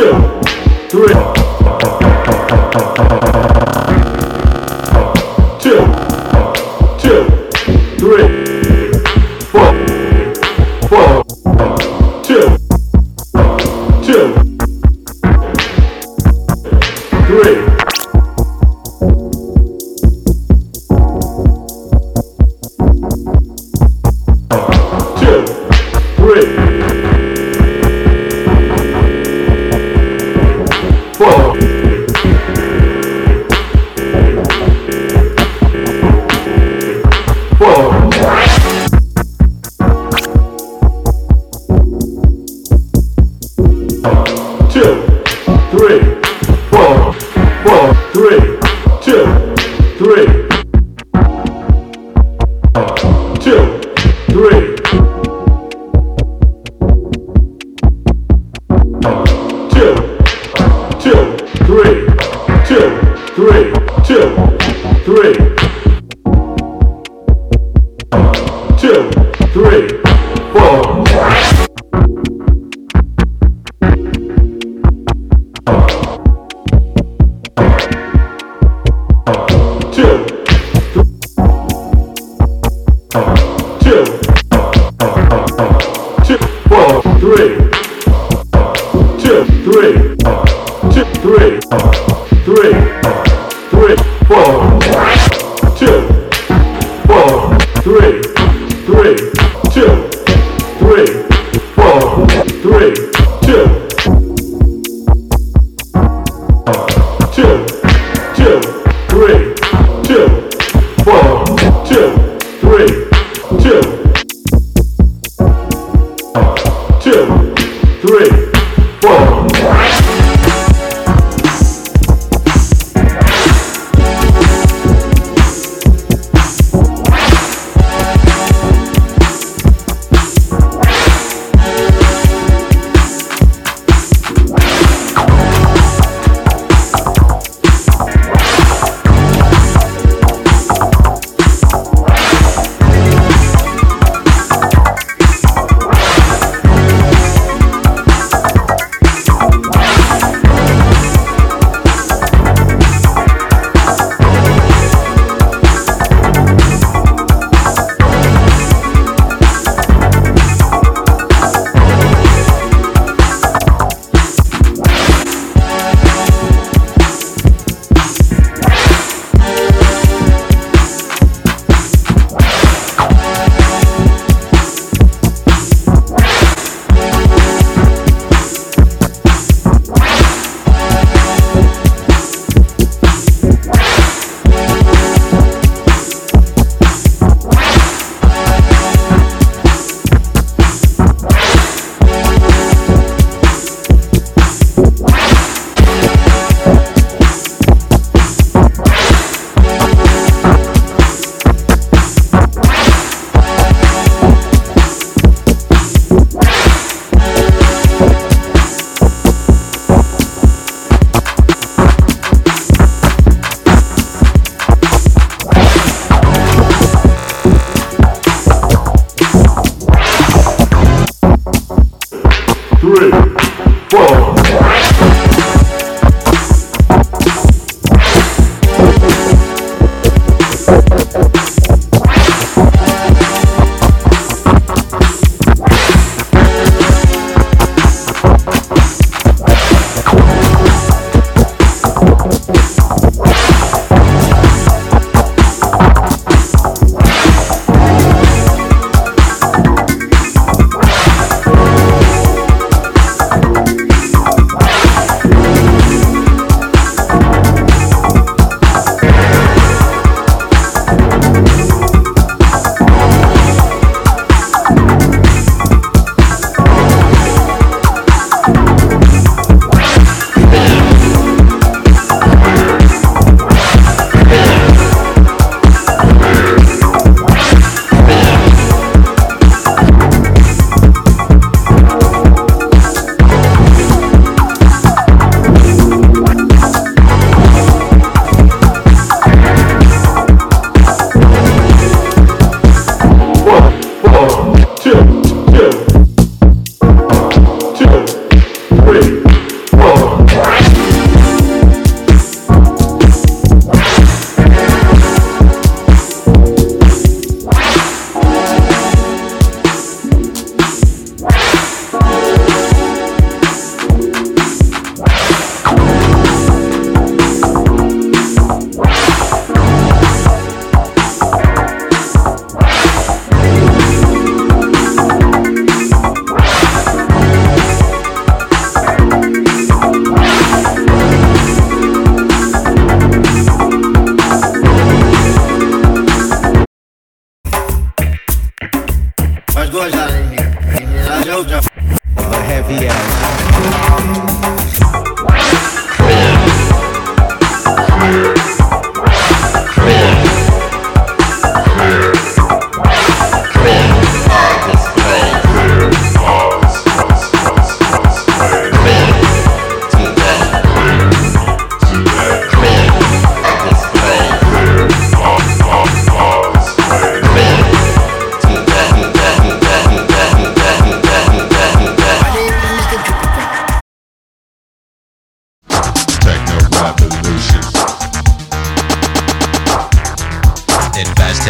two, three.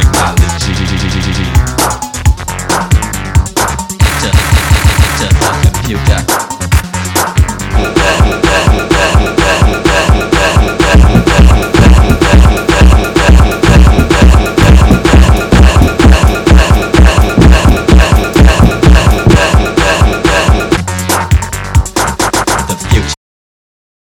technology.